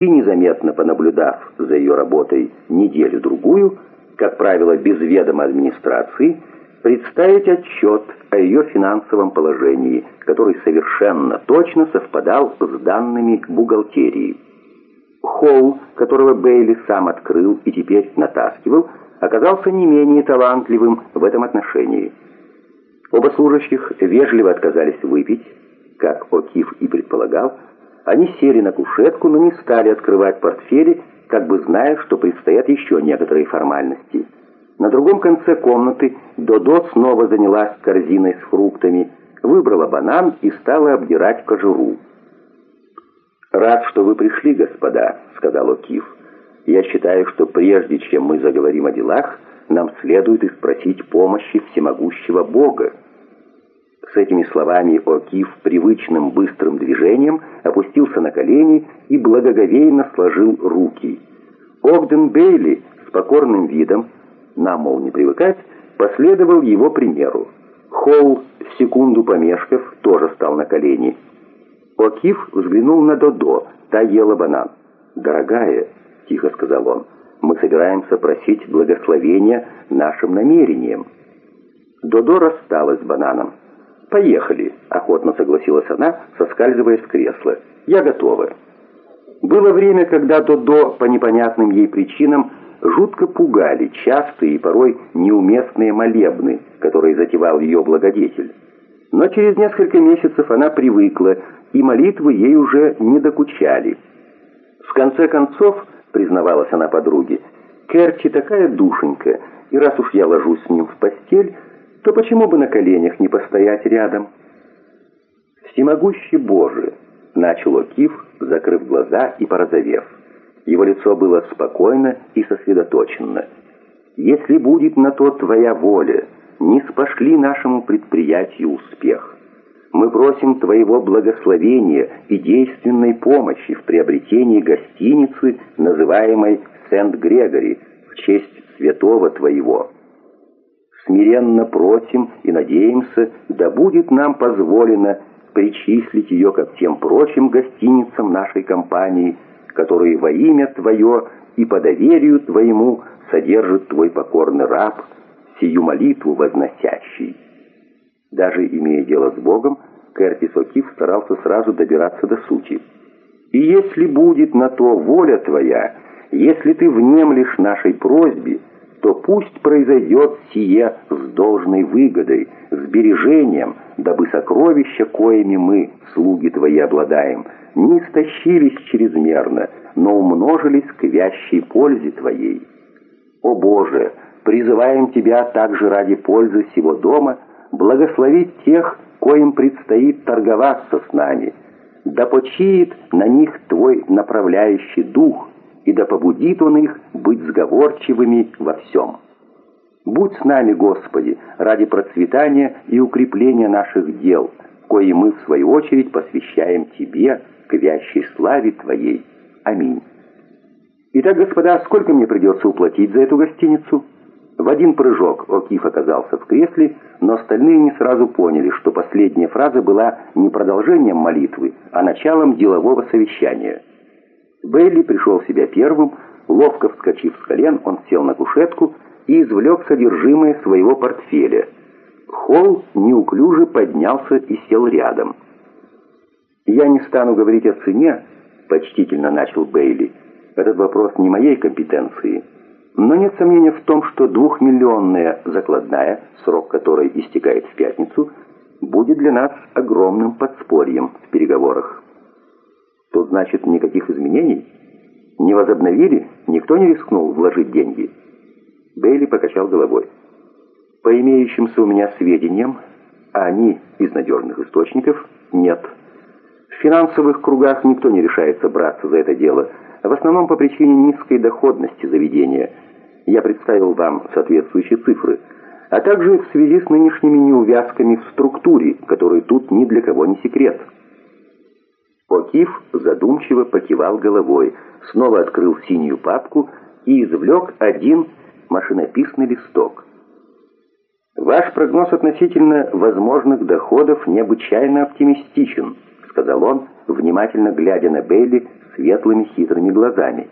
и незаметно понаблюдав за ее работой неделю-другую, как правило, без ведома администрации, представить отчет о ее финансовом положении, который совершенно точно совпадал с данными бухгалтерии. Холл, которого Бейли сам открыл и теперь натаскивал, оказался не менее талантливым в этом отношении. Оба служащих вежливо отказались выпить, как О'Кив и предполагал, они сели на кушетку, но не стали открывать портфели, как бы зная, что предстоят еще некоторые формальности. На другом конце комнаты Додо снова занялась корзиной с фруктами, выбрала банан и стала обдирать кожуру. «Рад, что вы пришли, господа», — сказал О'Кив. «Я считаю, что прежде чем мы заговорим о делах, нам следует и спросить помощи всемогущего Бога». С этими словами О'Кив привычным быстрым движением опустился на колени и благоговейно сложил руки. Огден Бейли с покорным видом, нам, мол, не привыкать, последовал его примеру. Холл, секунду помешков, тоже стал на колени. О'Кив взглянул на Додо, та ела банан. «Дорогая», — тихо сказал он, — «мы собираемся просить благословения нашим намерениям». Додо рассталась с бананом. «Поехали», — охотно согласилась она, соскальзывая с кресла. «Я готова». Было время, когда Додо по непонятным ей причинам жутко пугали частые и порой неуместные молебны, которые затевал ее благодетель. Но через несколько месяцев она привыкла, и молитвы ей уже не докучали. В конце концов, признавалась она подруге, Керти такая душенька, и раз уж я ложусь с ним в постель, то почему бы на коленях не постоять рядом? «Всемогущий Боже!» — начал Окиф, закрыв глаза и порозовев. Его лицо было спокойно и сосредоточено. «Если будет на то Твоя воля, не спошли нашему предприятию успех. Мы просим Твоего благословения и действенной помощи в приобретении гостиницы, называемой Сент-Грегори, в честь святого Твоего» смиренно просим и надеемся, да будет нам позволено причислить ее ко всем прочим гостиницам нашей компании, которые во имя Твое и по доверию Твоему содержит Твой покорный раб, сию молитву возносящий». Даже имея дело с Богом, Кертис О'Кив старался сразу добираться до сути. «И если будет на то воля Твоя, если Ты внемлешь нашей просьбе, то пусть произойдет сие с должной выгодой, сбережением, дабы сокровища, коими мы, слуги Твои, обладаем, не истощились чрезмерно, но умножились к вящей пользе Твоей. О Боже, призываем Тебя также ради пользы всего дома благословить тех, коим предстоит торговаться с нами, да почиет на них Твой направляющий дух, и да побудит Он их быть сговорчивыми во всем. Будь с нами, Господи, ради процветания и укрепления наших дел, кои мы, в свою очередь, посвящаем Тебе, к вящей славе Твоей. Аминь. Итак, господа, сколько мне придется уплатить за эту гостиницу? В один прыжок О'Киф оказался в кресле, но остальные не сразу поняли, что последняя фраза была не продолжением молитвы, а началом делового совещания. Бейли пришел в себя первым, ловко вскочив с колен, он сел на кушетку и извлек содержимое своего портфеля. Холл неуклюже поднялся и сел рядом. «Я не стану говорить о цене», — почтительно начал Бейли. «Этот вопрос не моей компетенции. Но нет сомнения в том, что двухмиллионная закладная, срок которой истекает в пятницу, будет для нас огромным подспорьем в переговорах». Тут, значит, никаких изменений? Не возобновили? Никто не рискнул вложить деньги?» Бейли покачал головой. «По имеющимся у меня сведениям, а они из надежных источников, нет. В финансовых кругах никто не решается браться за это дело, в основном по причине низкой доходности заведения. Я представил вам соответствующие цифры, а также в связи с нынешними неувязками в структуре, которые тут ни для кого не секрет». Окиф задумчиво покивал головой, снова открыл синюю папку и извлек один машинописный листок. «Ваш прогноз относительно возможных доходов необычайно оптимистичен», сказал он, внимательно глядя на Бейли светлыми хитрыми глазами.